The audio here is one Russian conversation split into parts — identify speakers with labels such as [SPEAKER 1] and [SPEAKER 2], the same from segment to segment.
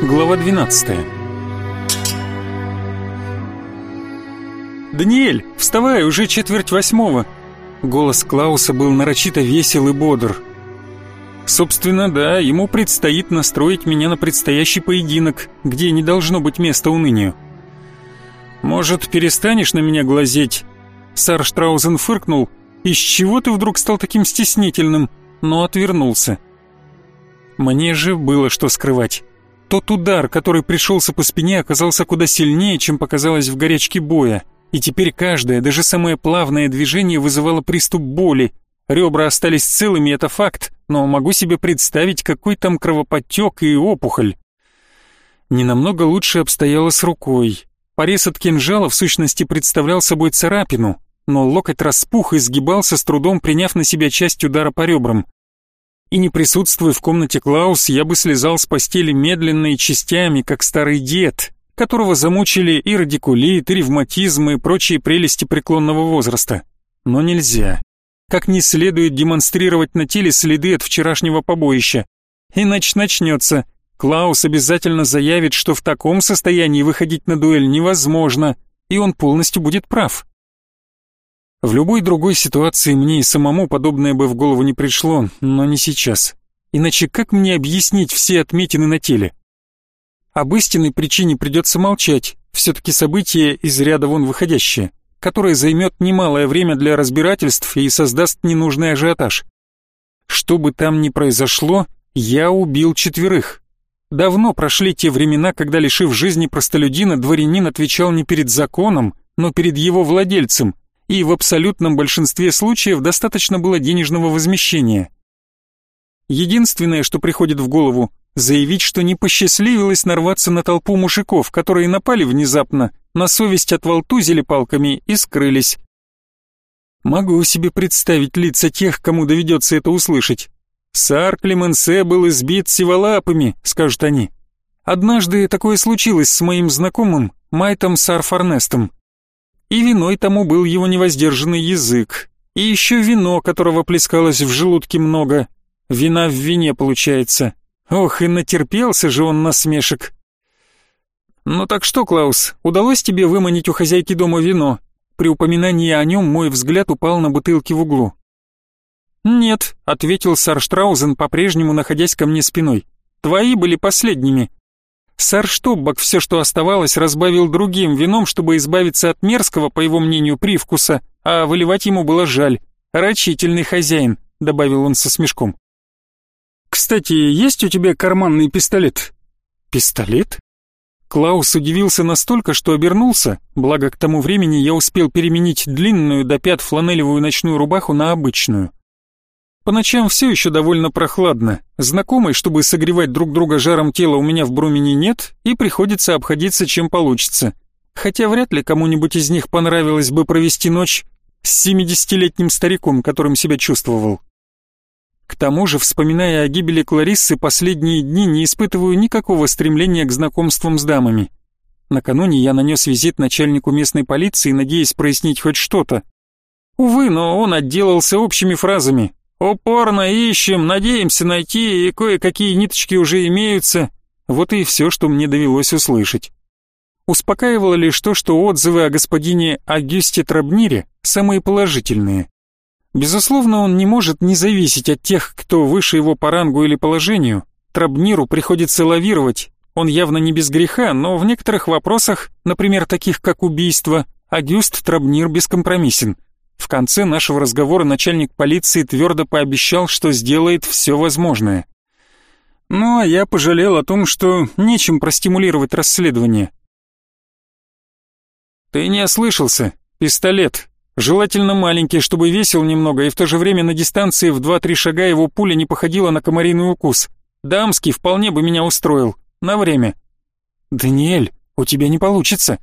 [SPEAKER 1] Глава 12 «Даниэль, вставай, уже четверть восьмого!» Голос Клауса был нарочито весел и бодр. Собственно, да, ему предстоит настроить меня на предстоящий поединок, где не должно быть места унынию. «Может, перестанешь на меня глазеть?» Сар Штраузен фыркнул. «Из чего ты вдруг стал таким стеснительным?» Но отвернулся. Мне же было что скрывать. Тот удар, который пришелся по спине, оказался куда сильнее, чем показалось в горячке боя. И теперь каждое, даже самое плавное движение вызывало приступ боли. Ребра остались целыми, это факт, но могу себе представить, какой там кровоподтек и опухоль. Не намного лучше обстояло с рукой. Порез от кинжала в сущности представлял собой царапину, но локоть распух и сгибался с трудом, приняв на себя часть удара по ребрам и не присутствуя в комнате Клаус, я бы слезал с постели медленно и частями, как старый дед, которого замучили и радикулит, и ревматизм, и прочие прелести преклонного возраста. Но нельзя. Как не следует демонстрировать на теле следы от вчерашнего побоища. Иначе начнется. Клаус обязательно заявит, что в таком состоянии выходить на дуэль невозможно, и он полностью будет прав. В любой другой ситуации мне и самому подобное бы в голову не пришло, но не сейчас. Иначе как мне объяснить все отметины на теле? Об истинной причине придется молчать, все-таки событие из ряда вон выходящее, которое займет немалое время для разбирательств и создаст ненужный ажиотаж. Что бы там ни произошло, я убил четверых. Давно прошли те времена, когда, лишив жизни простолюдина, дворянин отвечал не перед законом, но перед его владельцем – и в абсолютном большинстве случаев достаточно было денежного возмещения. Единственное, что приходит в голову, заявить, что не посчастливилось нарваться на толпу мужиков, которые напали внезапно, на совесть отвалтузили палками и скрылись. Могу себе представить лица тех, кому доведется это услышать. «Сар Клеменсе был избит сиволапами», — скажут они. Однажды такое случилось с моим знакомым Майтом Сар Форнестом. И виной тому был его невоздержанный язык. И еще вино, которого плескалось в желудке много. Вина в вине получается. Ох, и натерпелся же он насмешек. «Ну так что, Клаус, удалось тебе выманить у хозяйки дома вино?» При упоминании о нем мой взгляд упал на бутылки в углу. «Нет», — ответил Сарштраузен, по-прежнему находясь ко мне спиной. «Твои были последними. Сар Штуббак все, что оставалось, разбавил другим вином, чтобы избавиться от мерзкого, по его мнению, привкуса, а выливать ему было жаль. «Рачительный хозяин», — добавил он со смешком. «Кстати, есть у тебя карманный пистолет?» «Пистолет?» Клаус удивился настолько, что обернулся, благо к тому времени я успел переменить длинную до пят фланелевую ночную рубаху на обычную. По ночам все еще довольно прохладно. Знакомой, чтобы согревать друг друга жаром тела, у меня в Брумене нет, и приходится обходиться чем получится. Хотя вряд ли кому-нибудь из них понравилось бы провести ночь с семидесятилетним стариком, которым себя чувствовал. К тому же, вспоминая о гибели Клариссы, последние дни не испытываю никакого стремления к знакомствам с дамами. Накануне я нанес визит начальнику местной полиции, надеясь прояснить хоть что-то. Увы, но он отделался общими фразами, Упорно ищем, надеемся найти, и кое-какие ниточки уже имеются. Вот и все, что мне довелось услышать. Успокаивало лишь то, что отзывы о господине Агюсте Трабнире самые положительные. Безусловно, он не может не зависеть от тех, кто выше его по рангу или положению. Трабниру приходится лавировать. Он явно не без греха, но в некоторых вопросах, например, таких как убийство, Агюст Трабнир бескомпромиссен. В конце нашего разговора начальник полиции твердо пообещал, что сделает все возможное. Ну, а я пожалел о том, что нечем простимулировать расследование. Ты не ослышался. Пистолет. Желательно маленький, чтобы весил немного, и в то же время на дистанции в 2-3 шага его пуля не походила на комариный укус. Дамский вполне бы меня устроил. На время. Даниэль, у тебя не получится.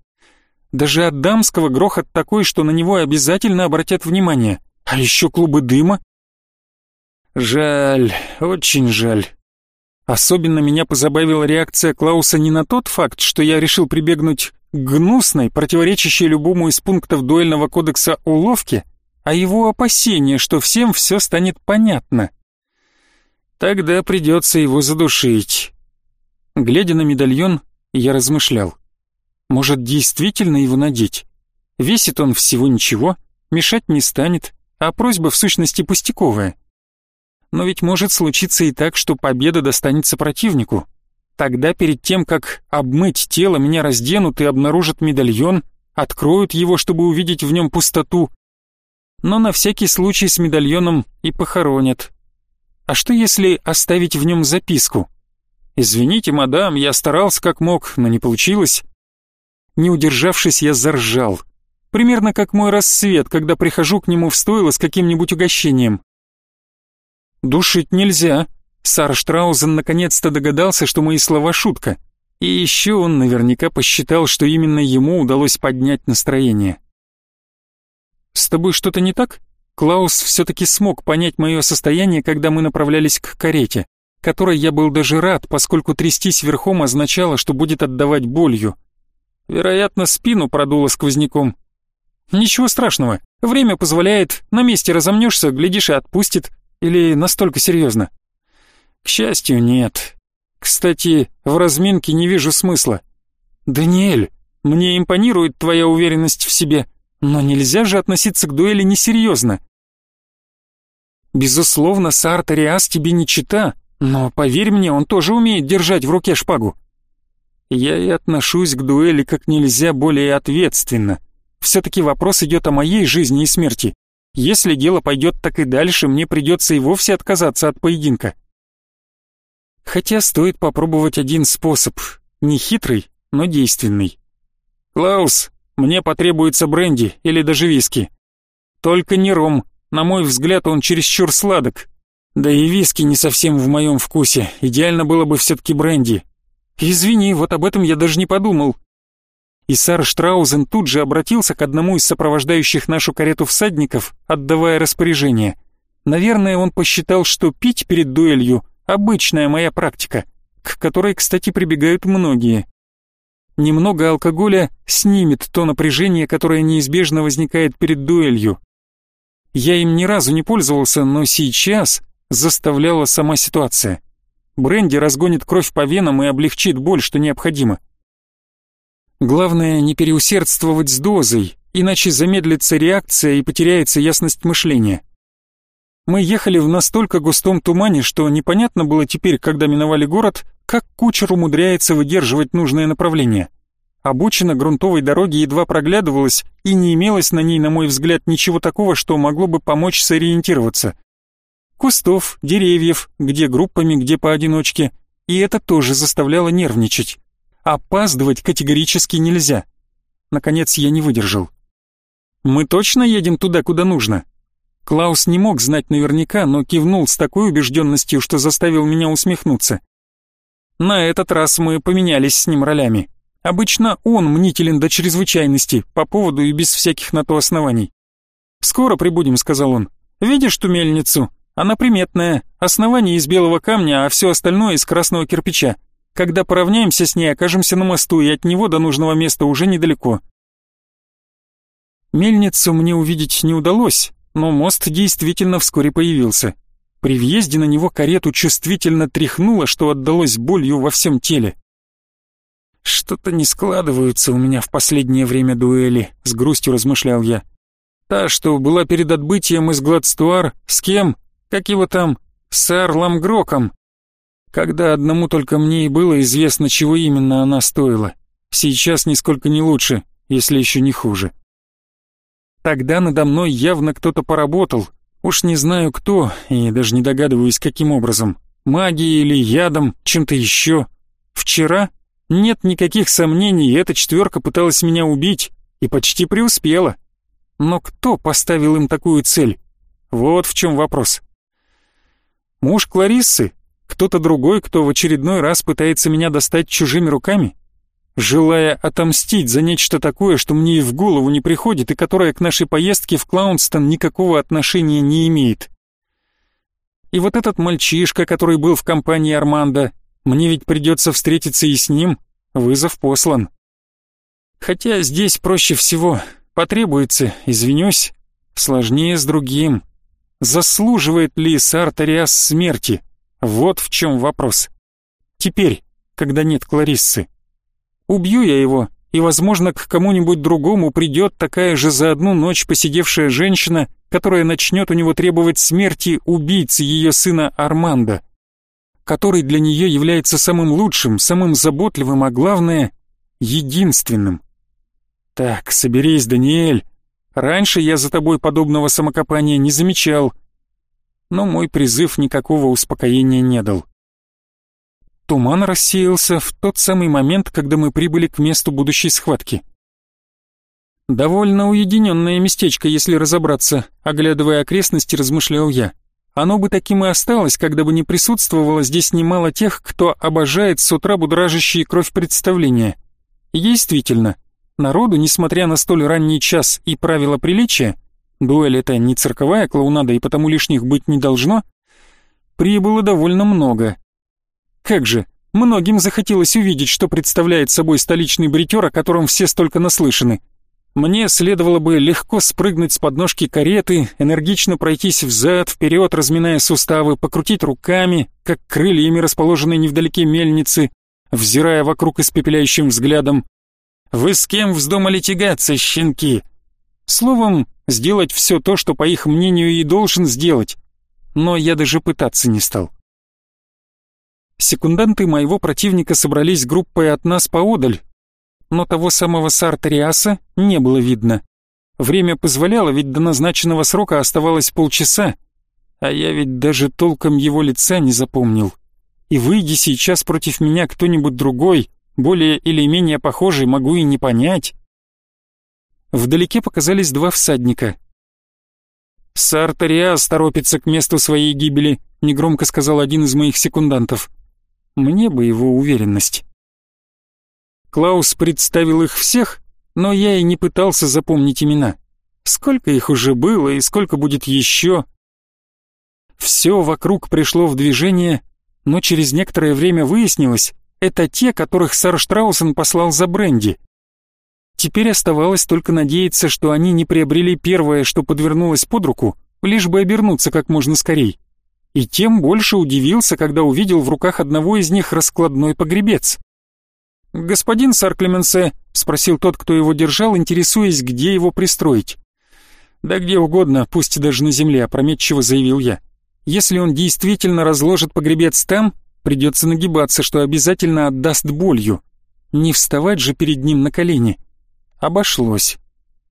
[SPEAKER 1] Даже от дамского грохот такой, что на него обязательно обратят внимание. А еще клубы дыма. Жаль, очень жаль. Особенно меня позабавила реакция Клауса не на тот факт, что я решил прибегнуть к гнусной, противоречащей любому из пунктов дуэльного кодекса уловке, а его опасение, что всем все станет понятно. Тогда придется его задушить. Глядя на медальон, я размышлял. Может, действительно его надеть? Весит он всего ничего, мешать не станет, а просьба в сущности пустяковая. Но ведь может случиться и так, что победа достанется противнику. Тогда перед тем, как обмыть тело, меня разденут и обнаружат медальон, откроют его, чтобы увидеть в нем пустоту. Но на всякий случай с медальоном и похоронят. А что если оставить в нем записку? «Извините, мадам, я старался как мог, но не получилось». Не удержавшись, я заржал. Примерно как мой рассвет, когда прихожу к нему в стойло с каким-нибудь угощением. «Душить нельзя», Сар Штраузен наконец-то догадался, что мои слова шутка. И еще он наверняка посчитал, что именно ему удалось поднять настроение. «С тобой что-то не так?» Клаус все-таки смог понять мое состояние, когда мы направлялись к карете, которой я был даже рад, поскольку трястись верхом означало, что будет отдавать болью. Вероятно, спину продуло сквозняком. «Ничего страшного, время позволяет, на месте разомнешься, глядишь и отпустит. Или настолько серьезно?» К счастью, нет. Кстати, в разминке не вижу смысла. Даниэль, мне импонирует твоя уверенность в себе, но нельзя же относиться к дуэли несерьезно. Безусловно, Сартариас тебе не чита, но поверь мне, он тоже умеет держать в руке шпагу. Я и отношусь к дуэли как нельзя более ответственно. Все-таки вопрос идет о моей жизни и смерти. Если дело пойдет так и дальше, мне придется и вовсе отказаться от поединка. Хотя стоит попробовать один способ, не хитрый, но действенный. «Клаус, мне потребуется бренди или даже виски. Только не ром, на мой взгляд он чересчур сладок. Да и виски не совсем в моем вкусе, идеально было бы все-таки бренди. Извини, вот об этом я даже не подумал». И Сар Штраузен тут же обратился к одному из сопровождающих нашу карету всадников, отдавая распоряжение. Наверное, он посчитал, что пить перед дуэлью Обычная моя практика, к которой, кстати, прибегают многие. Немного алкоголя снимет то напряжение, которое неизбежно возникает перед дуэлью. Я им ни разу не пользовался, но сейчас заставляла сама ситуация. Бренди разгонит кровь по венам и облегчит боль, что необходимо. Главное не переусердствовать с дозой, иначе замедлится реакция и потеряется ясность мышления. Мы ехали в настолько густом тумане, что непонятно было теперь, когда миновали город, как кучер умудряется выдерживать нужное направление. Обочина грунтовой дороги едва проглядывалась, и не имелось на ней, на мой взгляд, ничего такого, что могло бы помочь сориентироваться. Кустов, деревьев, где группами, где поодиночке, и это тоже заставляло нервничать. Опаздывать категорически нельзя. Наконец я не выдержал. «Мы точно едем туда, куда нужно?» Клаус не мог знать наверняка, но кивнул с такой убежденностью, что заставил меня усмехнуться. На этот раз мы поменялись с ним ролями. Обычно он мнителен до чрезвычайности, по поводу и без всяких на то оснований. «Скоро прибудем», — сказал он. «Видишь ту мельницу? Она приметная, основание из белого камня, а все остальное из красного кирпича. Когда поравняемся с ней, окажемся на мосту, и от него до нужного места уже недалеко». Мельницу мне увидеть не удалось, но мост действительно вскоре появился. При въезде на него карету чувствительно тряхнуло, что отдалось болью во всем теле. «Что-то не складываются у меня в последнее время дуэли», — с грустью размышлял я. «Та, что была перед отбытием из Гладстуар, с кем? Как его там? С Арлом Гроком. Когда одному только мне и было известно, чего именно она стоила. Сейчас нисколько не лучше, если еще не хуже». Тогда надо мной явно кто-то поработал. Уж не знаю кто, и даже не догадываюсь, каким образом. Магией или ядом, чем-то еще. Вчера? Нет никаких сомнений, эта четверка пыталась меня убить и почти преуспела. Но кто поставил им такую цель? Вот в чем вопрос. Муж Клариссы? Кто-то другой, кто в очередной раз пытается меня достать чужими руками? желая отомстить за нечто такое, что мне и в голову не приходит и которое к нашей поездке в Клаунстон никакого отношения не имеет. И вот этот мальчишка, который был в компании Армандо, мне ведь придется встретиться и с ним, вызов послан. Хотя здесь проще всего, потребуется, извинюсь, сложнее с другим. Заслуживает ли Сартариас смерти? Вот в чем вопрос. Теперь, когда нет Клариссы. Убью я его, и, возможно, к кому-нибудь другому придет такая же за одну ночь посидевшая женщина, которая начнет у него требовать смерти убийцы ее сына Армандо, который для нее является самым лучшим, самым заботливым, а главное — единственным. Так, соберись, Даниэль. Раньше я за тобой подобного самокопания не замечал, но мой призыв никакого успокоения не дал. Туман рассеялся в тот самый момент, когда мы прибыли к месту будущей схватки. Довольно уединенное местечко, если разобраться, оглядывая окрестности, размышлял я. Оно бы таким и осталось, когда бы не присутствовало здесь немало тех, кто обожает с утра будоражащие кровь представления. Действительно, народу, несмотря на столь ранний час и правила приличия, дуэль это не цирковая клоунада и потому лишних быть не должно, прибыло довольно много. Как же, многим захотелось увидеть, что представляет собой столичный бритер, о котором все столько наслышаны. Мне следовало бы легко спрыгнуть с подножки кареты, энергично пройтись взад, вперед, разминая суставы, покрутить руками, как крыльями расположенной невдалеке мельницы, взирая вокруг испепеляющим взглядом. «Вы с кем вздумали тягаться, щенки?» Словом, сделать все то, что, по их мнению, и должен сделать. Но я даже пытаться не стал. Секунданты моего противника собрались группой от нас поодаль, но того самого Сартариаса не было видно. Время позволяло, ведь до назначенного срока оставалось полчаса, а я ведь даже толком его лица не запомнил. И выйди сейчас против меня кто-нибудь другой, более или менее похожий, могу и не понять. Вдалеке показались два всадника. «Сартариас торопится к месту своей гибели», — негромко сказал один из моих секундантов. Мне бы его уверенность. Клаус представил их всех, но я и не пытался запомнить имена. Сколько их уже было и сколько будет еще. Все вокруг пришло в движение, но через некоторое время выяснилось, это те, которых сэр Штраусен послал за бренди. Теперь оставалось только надеяться, что они не приобрели первое, что подвернулось под руку, лишь бы обернуться как можно скорей и тем больше удивился, когда увидел в руках одного из них раскладной погребец. «Господин сар Клеменсе», — спросил тот, кто его держал, интересуясь, где его пристроить. «Да где угодно, пусть даже на земле», — опрометчиво заявил я. «Если он действительно разложит погребец там, придется нагибаться, что обязательно отдаст болью. Не вставать же перед ним на колени». Обошлось.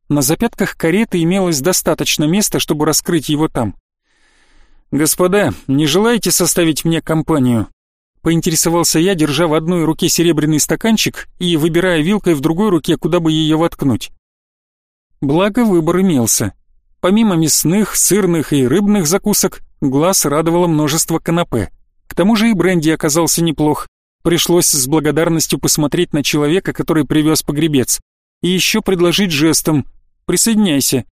[SPEAKER 1] На запятках кареты имелось достаточно места, чтобы раскрыть его там. «Господа, не желаете составить мне компанию?» Поинтересовался я, держа в одной руке серебряный стаканчик и выбирая вилкой в другой руке, куда бы ее воткнуть. Благо выбор имелся. Помимо мясных, сырных и рыбных закусок, глаз радовало множество канапе. Тому же и бренди оказался неплох. Пришлось с благодарностью посмотреть на человека, который привез погребец. И еще предложить жестом «Присоединяйся».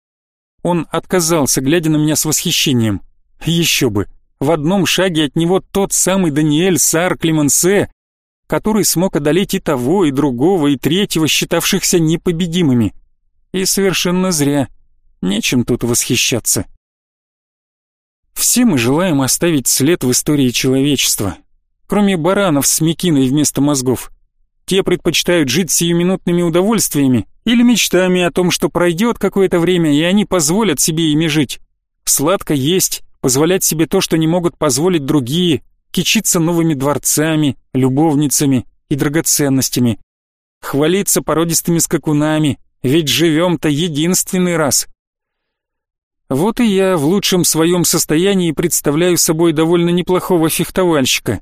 [SPEAKER 1] Он отказался, глядя на меня с восхищением. Еще бы, в одном шаге от него тот самый Даниэль Сар Клеменсе, который смог одолеть и того, и другого, и третьего, считавшихся непобедимыми. И совершенно зря. Нечем тут восхищаться. Все мы желаем оставить след в истории человечества, кроме баранов с мекиной вместо мозгов. Те предпочитают жить сиюминутными удовольствиями или мечтами о том, что пройдет какое-то время, и они позволят себе ими жить. Сладко есть, позволять себе то, что не могут позволить другие, кичиться новыми дворцами, любовницами и драгоценностями, хвалиться породистыми скакунами, ведь живем-то единственный раз. Вот и я в лучшем своем состоянии представляю собой довольно неплохого фехтовальщика.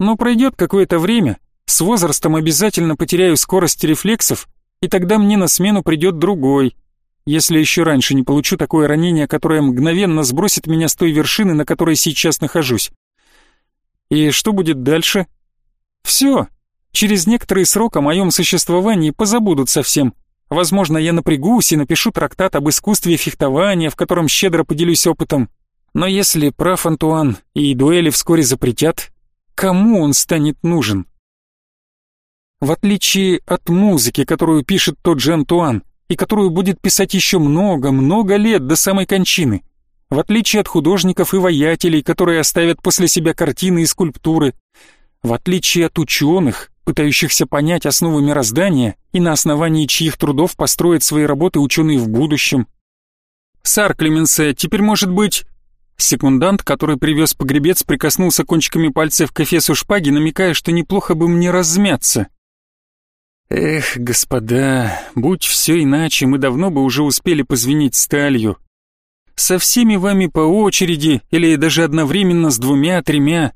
[SPEAKER 1] Но пройдет какое-то время, с возрастом обязательно потеряю скорость рефлексов, и тогда мне на смену придет другой, если еще раньше не получу такое ранение, которое мгновенно сбросит меня с той вершины, на которой сейчас нахожусь. И что будет дальше? Все. Через некоторый срок о моем существовании позабудут совсем. Возможно, я напрягусь и напишу трактат об искусстве фехтования, в котором щедро поделюсь опытом. Но если прав Антуан и дуэли вскоре запретят, кому он станет нужен? В отличие от музыки, которую пишет тот же Антуан, и которую будет писать еще много-много лет до самой кончины. В отличие от художников и воятелей, которые оставят после себя картины и скульптуры. В отличие от ученых, пытающихся понять основы мироздания и на основании чьих трудов построить свои работы ученые в будущем. «Сар Клеменсе, теперь может быть...» Секундант, который привез погребец, прикоснулся кончиками пальцев к эфесу шпаги, намекая, что неплохо бы мне размяться. Эх, господа, будь все иначе, мы давно бы уже успели позвенить сталью. Со всеми вами по очереди или даже одновременно с двумя-тремя.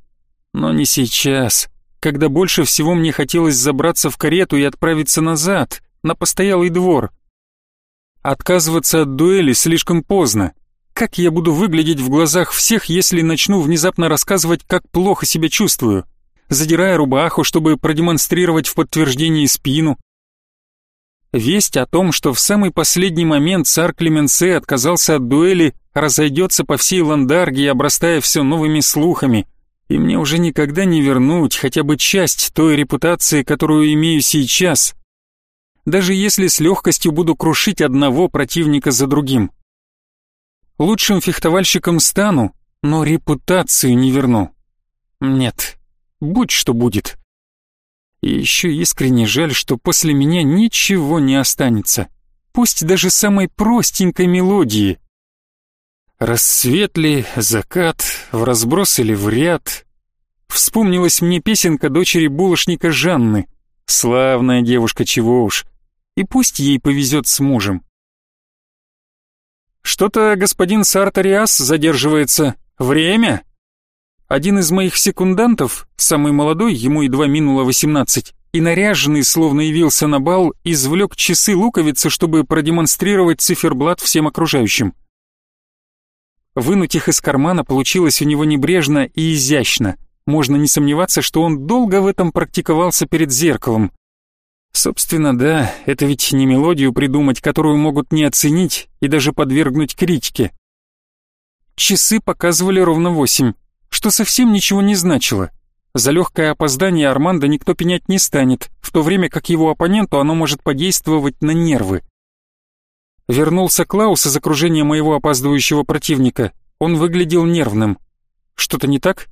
[SPEAKER 1] Но не сейчас, когда больше всего мне хотелось забраться в карету и отправиться назад, на постоялый двор. Отказываться от дуэли слишком поздно. Как я буду выглядеть в глазах всех, если начну внезапно рассказывать, как плохо себя чувствую, задирая рубаху, чтобы продемонстрировать в подтверждении спину? Весть о том, что в самый последний момент царь Клеменсе отказался от дуэли, разойдется по всей Ландарге, обрастая все новыми слухами, и мне уже никогда не вернуть хотя бы часть той репутации, которую имею сейчас, даже если с легкостью буду крушить одного противника за другим. Лучшим фехтовальщиком стану, но репутацию не верну. Нет, будь что будет. И еще искренне жаль, что после меня ничего не останется. Пусть даже самой простенькой мелодии. Рассвет ли, закат, в разброс или в ряд. Вспомнилась мне песенка дочери булочника Жанны. Славная девушка, чего уж. И пусть ей повезет с мужем. «Что-то господин Сартариас задерживается. Время?» Один из моих секундантов, самый молодой, ему едва минуло восемнадцать, и наряженный, словно явился на бал, извлек часы луковицы, чтобы продемонстрировать циферблат всем окружающим. Вынуть их из кармана получилось у него небрежно и изящно. Можно не сомневаться, что он долго в этом практиковался перед зеркалом. Собственно, да, это ведь не мелодию придумать, которую могут не оценить и даже подвергнуть критике. Часы показывали ровно восемь, что совсем ничего не значило. За легкое опоздание Армандо никто пенять не станет, в то время как его оппоненту оно может подействовать на нервы. Вернулся Клаус из окружения моего опаздывающего противника. Он выглядел нервным. Что-то не так?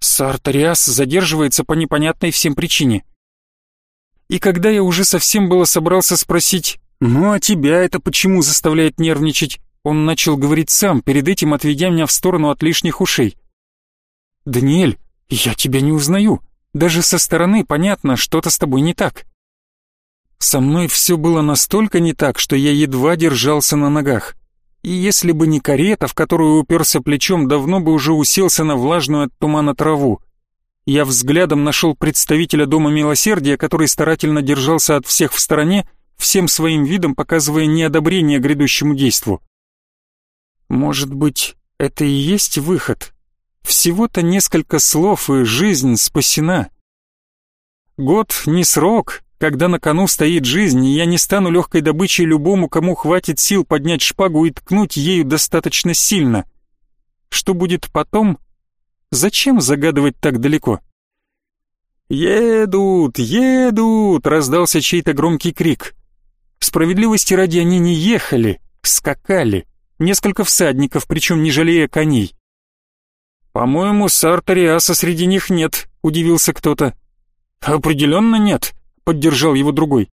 [SPEAKER 1] Сартариас задерживается по непонятной всем причине. И когда я уже совсем было собрался спросить, «Ну а тебя это почему заставляет нервничать?» Он начал говорить сам, перед этим отведя меня в сторону от лишних ушей. «Даниэль, я тебя не узнаю. Даже со стороны понятно, что-то с тобой не так». Со мной все было настолько не так, что я едва держался на ногах. И если бы не карета, в которую уперся плечом, давно бы уже уселся на влажную от тумана траву. Я взглядом нашел представителя Дома Милосердия, который старательно держался от всех в стороне, всем своим видом показывая неодобрение грядущему действу. Может быть, это и есть выход? Всего-то несколько слов, и жизнь спасена. Год не срок, когда на кону стоит жизнь, я не стану легкой добычей любому, кому хватит сил поднять шпагу и ткнуть ею достаточно сильно. Что будет потом, Зачем загадывать так далеко? «Едут, едут!» — раздался чей-то громкий крик. Справедливости ради они не ехали, скакали. Несколько всадников, причем не жалея коней. «По-моему, Сартариаса среди них нет», — удивился кто-то. «Определенно нет», — поддержал его другой.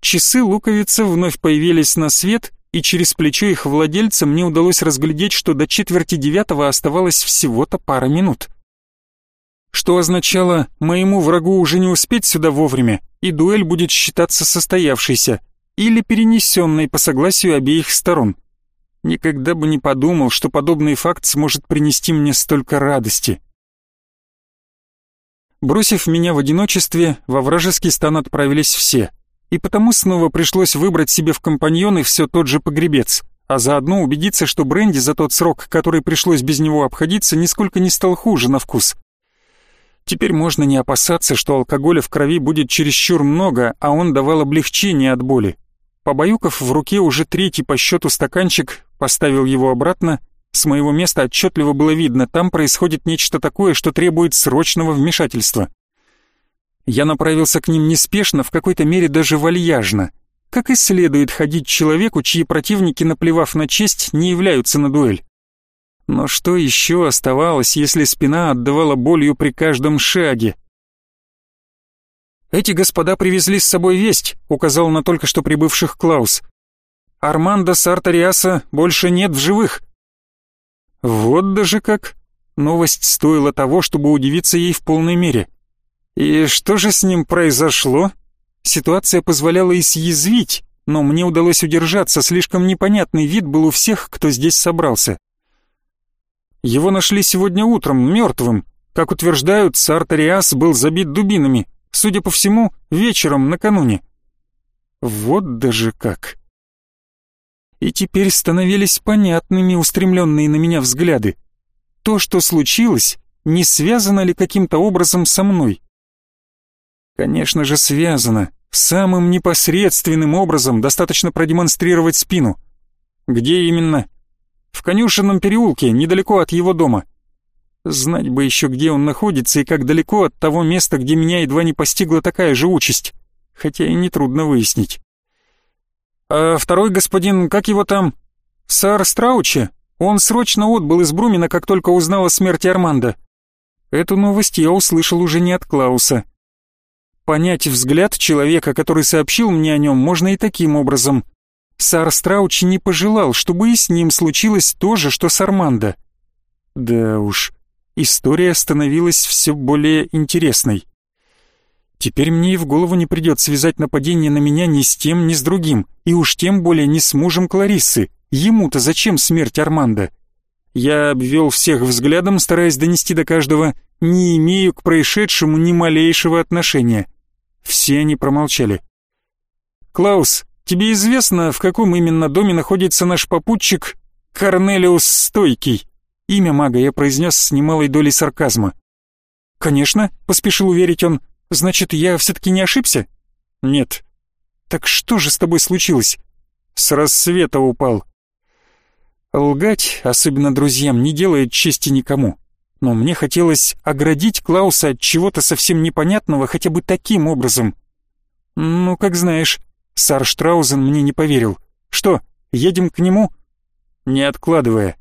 [SPEAKER 1] Часы луковицы вновь появились на свет, и через плечо их владельца мне удалось разглядеть, что до четверти девятого оставалось всего-то пара минут. Что означало, моему врагу уже не успеть сюда вовремя, и дуэль будет считаться состоявшейся или перенесенной по согласию обеих сторон. Никогда бы не подумал, что подобный факт сможет принести мне столько радости. Бросив меня в одиночестве, во вражеский стан отправились все — и потому снова пришлось выбрать себе в компаньоны все тот же погребец, а заодно убедиться, что бренди за тот срок, который пришлось без него обходиться, нисколько не стал хуже на вкус. Теперь можно не опасаться, что алкоголя в крови будет чересчур много, а он давал облегчение от боли. Побаюков в руке уже третий по счету стаканчик, поставил его обратно. С моего места отчетливо было видно, там происходит нечто такое, что требует срочного вмешательства. Я направился к ним неспешно, в какой-то мере даже вальяжно, как и следует ходить человеку, чьи противники, наплевав на честь, не являются на дуэль. Но что еще оставалось, если спина отдавала болью при каждом шаге? «Эти господа привезли с собой весть», — указал на только что прибывших Клаус. «Армандо Сартариаса больше нет в живых». Вот даже как. Новость стоила того, чтобы удивиться ей в полной мере. И что же с ним произошло? Ситуация позволяла и съязвить, но мне удалось удержаться, слишком непонятный вид был у всех, кто здесь собрался. Его нашли сегодня утром, мертвым. Как утверждают, Сартариас был забит дубинами, судя по всему, вечером накануне. Вот даже как. И теперь становились понятными устремленные на меня взгляды. То, что случилось, не связано ли каким-то образом со мной? Конечно же, связано. Самым непосредственным образом достаточно продемонстрировать спину. Где именно? В конюшенном переулке, недалеко от его дома. Знать бы еще, где он находится и как далеко от того места, где меня едва не постигла такая же участь. Хотя и нетрудно выяснить. А второй господин, как его там? Сар Страучи? Он срочно отбыл из Брумина, как только узнал о смерти Арманда. Эту новость я услышал уже не от Клауса. Понять взгляд человека, который сообщил мне о нем, можно и таким образом. Сар Страучи не пожелал, чтобы и с ним случилось то же, что с Армандо. Да уж, история становилась все более интересной. Теперь мне и в голову не придет связать нападение на меня ни с тем, ни с другим, и уж тем более не с мужем Клариссы. Ему-то зачем смерть Армандо? Я обвел всех взглядом, стараясь донести до каждого, не имею к происшедшему ни малейшего отношения. Все они промолчали. «Клаус, тебе известно, в каком именно доме находится наш попутчик Корнелиус Стойкий?» Имя мага я произнес с немалой долей сарказма. «Конечно», — поспешил уверить он, — «значит, я все-таки не ошибся?» «Нет». «Так что же с тобой случилось?» «С рассвета упал». Лгать, особенно друзьям, не делает чести никому. Но мне хотелось оградить Клауса от чего-то совсем непонятного хотя бы таким образом. «Ну, как знаешь». Сар Штраузен мне не поверил. «Что, едем к нему?» «Не откладывая».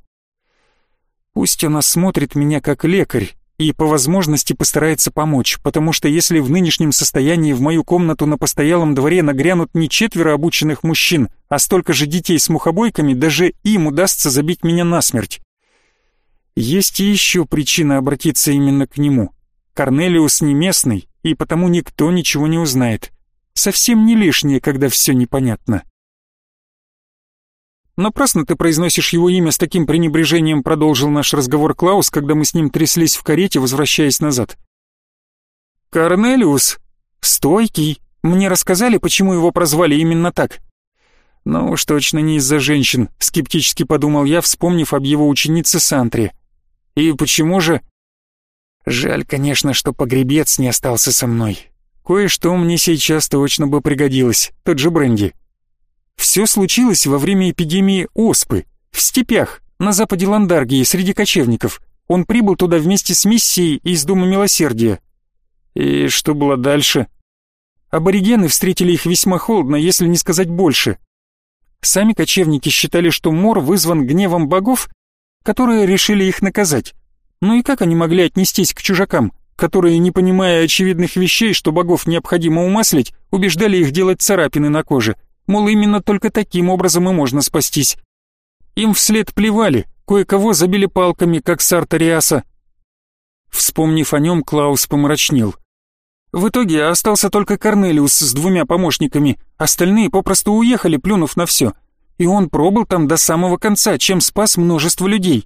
[SPEAKER 1] «Пусть он осмотрит меня как лекарь и по возможности постарается помочь, потому что если в нынешнем состоянии в мою комнату на постоялом дворе нагрянут не четверо обученных мужчин, а столько же детей с мухобойками, даже им удастся забить меня насмерть». Есть и еще причина обратиться именно к нему. Корнелиус не местный, и потому никто ничего не узнает. Совсем не лишнее, когда все непонятно. «Напрасно ты произносишь его имя с таким пренебрежением», продолжил наш разговор Клаус, когда мы с ним тряслись в карете, возвращаясь назад. «Корнелиус? Стойкий. Мне рассказали, почему его прозвали именно так?» «Ну уж точно не из-за женщин», — скептически подумал я, вспомнив об его ученице Сантре. И почему же... Жаль, конечно, что погребец не остался со мной. Кое-что мне сейчас точно бы пригодилось, тот же бренди. Все случилось во время эпидемии оспы, в степях, на западе Ландаргии, среди кочевников. Он прибыл туда вместе с миссией из Дома Милосердия. И что было дальше? Аборигены встретили их весьма холодно, если не сказать больше. Сами кочевники считали, что мор вызван гневом богов которые решили их наказать. Ну и как они могли отнестись к чужакам, которые, не понимая очевидных вещей, что богов необходимо умаслить, убеждали их делать царапины на коже, мол, именно только таким образом и можно спастись. Им вслед плевали, кое-кого забили палками, как Сартариаса. Вспомнив о нем, Клаус помрачнел. В итоге остался только Корнелиус с двумя помощниками, остальные попросту уехали, плюнув на все — и он пробыл там до самого конца, чем спас множество людей.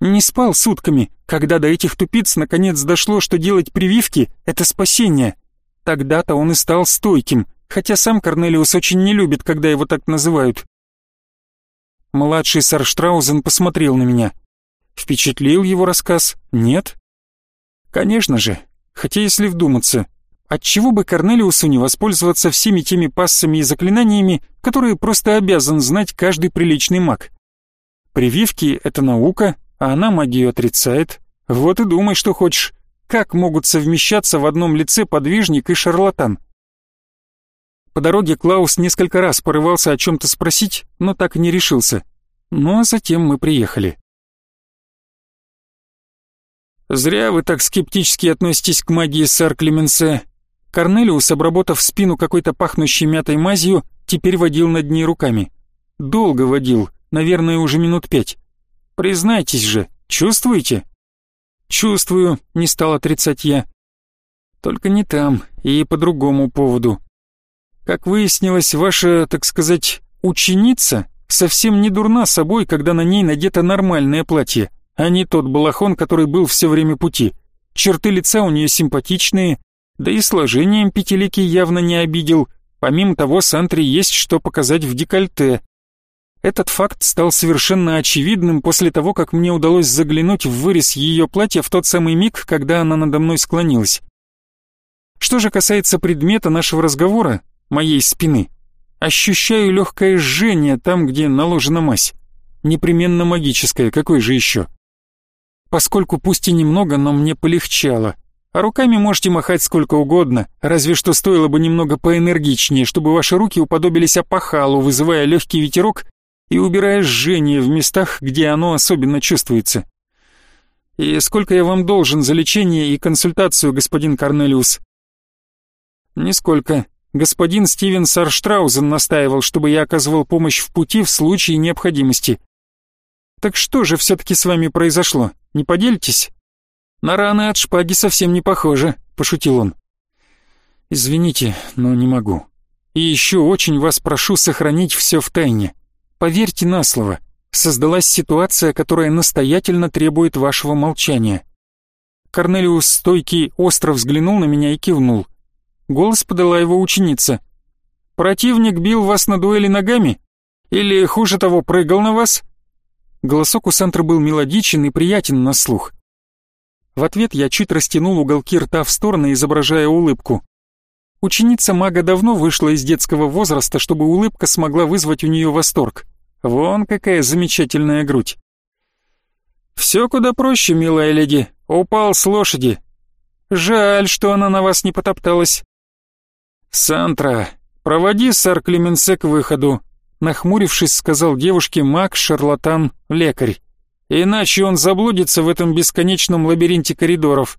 [SPEAKER 1] Не спал сутками, когда до этих тупиц наконец дошло, что делать прививки — это спасение. Тогда-то он и стал стойким, хотя сам Корнелиус очень не любит, когда его так называют. Младший Сарштраузен посмотрел на меня. Впечатлил его рассказ? Нет? Конечно же, хотя если вдуматься, Отчего бы Корнелиусу не воспользоваться всеми теми пассами и заклинаниями, которые просто обязан знать каждый приличный маг? Прививки — это наука, а она магию отрицает. Вот и думай, что хочешь. Как могут совмещаться в одном лице подвижник и шарлатан? По дороге Клаус несколько раз порывался о чем-то спросить, но так и не решился. Ну а затем мы приехали. «Зря вы так скептически относитесь к магии, сэр Клеменсе». Корнелиус, обработав спину какой-то пахнущей мятой мазью, теперь водил над ней руками. Долго водил, наверное, уже минут пять. Признайтесь же, чувствуете? Чувствую, не стал отрицать я. Только не там и по другому поводу. Как выяснилось, ваша, так сказать, ученица совсем не дурна собой, когда на ней надето нормальное платье а не тот балахон, который был все время пути. Черты лица у нее симпатичные, да и сложением пятиликий явно не обидел. Помимо того, Сантре есть что показать в декольте. Этот факт стал совершенно очевидным после того, как мне удалось заглянуть в вырез ее платья в тот самый миг, когда она надо мной склонилась. Что же касается предмета нашего разговора, моей спины, ощущаю легкое жжение там, где наложена мазь. Непременно магическое, какой же еще? поскольку пусть и немного, но мне полегчало. А руками можете махать сколько угодно, разве что стоило бы немного поэнергичнее, чтобы ваши руки уподобились опахалу, вызывая легкий ветерок и убирая жжение в местах, где оно особенно чувствуется. И сколько я вам должен за лечение и консультацию, господин Корнелиус? Нисколько. Господин Стивен Сарштраузен настаивал, чтобы я оказывал помощь в пути в случае необходимости. Так что же все-таки с вами произошло? Не поделитесь?» «На раны от шпаги совсем не похоже», — пошутил он. «Извините, но не могу. И еще очень вас прошу сохранить все в тайне. Поверьте на слово, создалась ситуация, которая настоятельно требует вашего молчания». Корнелиус стойкий остро взглянул на меня и кивнул. Голос подала его ученица. «Противник бил вас на дуэли ногами? Или, хуже того, прыгал на вас?» Голосок у Сантры был мелодичен и приятен на слух. В ответ я чуть растянул уголки рта в стороны, изображая улыбку. Ученица мага давно вышла из детского возраста, чтобы улыбка смогла вызвать у нее восторг. Вон какая замечательная грудь. «Все куда проще, милая леди. Упал с лошади. Жаль, что она на вас не потопталась». «Сантра, проводи сэр Клеменсе к выходу нахмурившись, сказал девушке маг, шарлатан, лекарь. Иначе он заблудится в этом бесконечном лабиринте коридоров.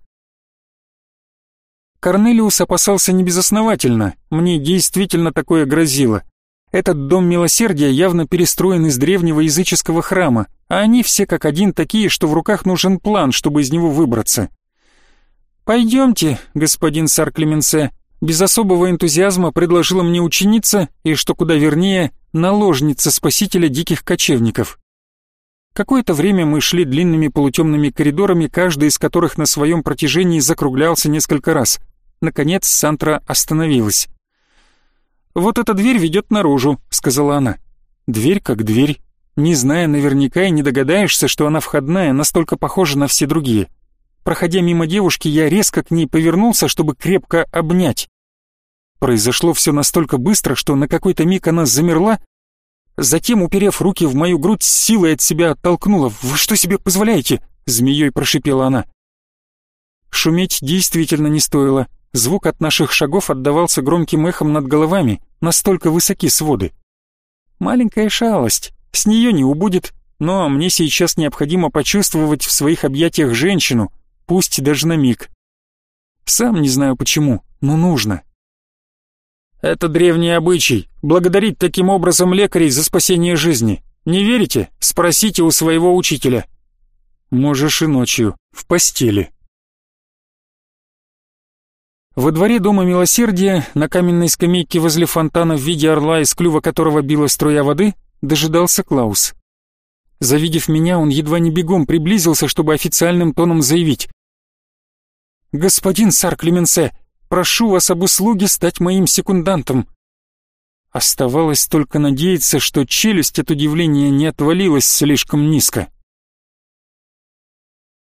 [SPEAKER 1] Корнелиус опасался небезосновательно, мне действительно такое грозило. Этот дом милосердия явно перестроен из древнего языческого храма, а они все как один такие, что в руках нужен план, чтобы из него выбраться. «Пойдемте, господин сар Клеменсе», без особого энтузиазма предложила мне ученица, и, что куда вернее, наложница спасителя диких кочевников. Какое-то время мы шли длинными полутемными коридорами, каждый из которых на своем протяжении закруглялся несколько раз. Наконец Сантра остановилась. «Вот эта дверь ведет наружу», — сказала она. «Дверь как дверь. Не зная наверняка и не догадаешься, что она входная, настолько похожа на все другие. Проходя мимо девушки, я резко к ней повернулся, чтобы крепко обнять. Произошло все настолько быстро, что на какой-то миг она замерла, затем, уперев руки в мою грудь, силой от себя оттолкнула. «Вы что себе позволяете?» — змеей прошипела она. Шуметь действительно не стоило. Звук от наших шагов отдавался громким эхом над головами, настолько высоки своды. Маленькая шалость, с нее не убудет, но мне сейчас необходимо почувствовать в своих объятиях женщину, пусть даже на миг. Сам не знаю почему, но нужно. Это древний обычай — благодарить таким образом лекарей за спасение жизни. Не верите? Спросите у своего учителя. Можешь и ночью, в постели. Во дворе Дома Милосердия, на каменной скамейке возле фонтана в виде орла, из клюва которого била струя воды, дожидался Клаус. Завидев меня, он едва не бегом приблизился, чтобы официальным тоном заявить. «Господин Сар Клеменсе, прошу вас об услуге стать моим секундантом». Оставалось только надеяться, что челюсть от удивления не отвалилась слишком низко.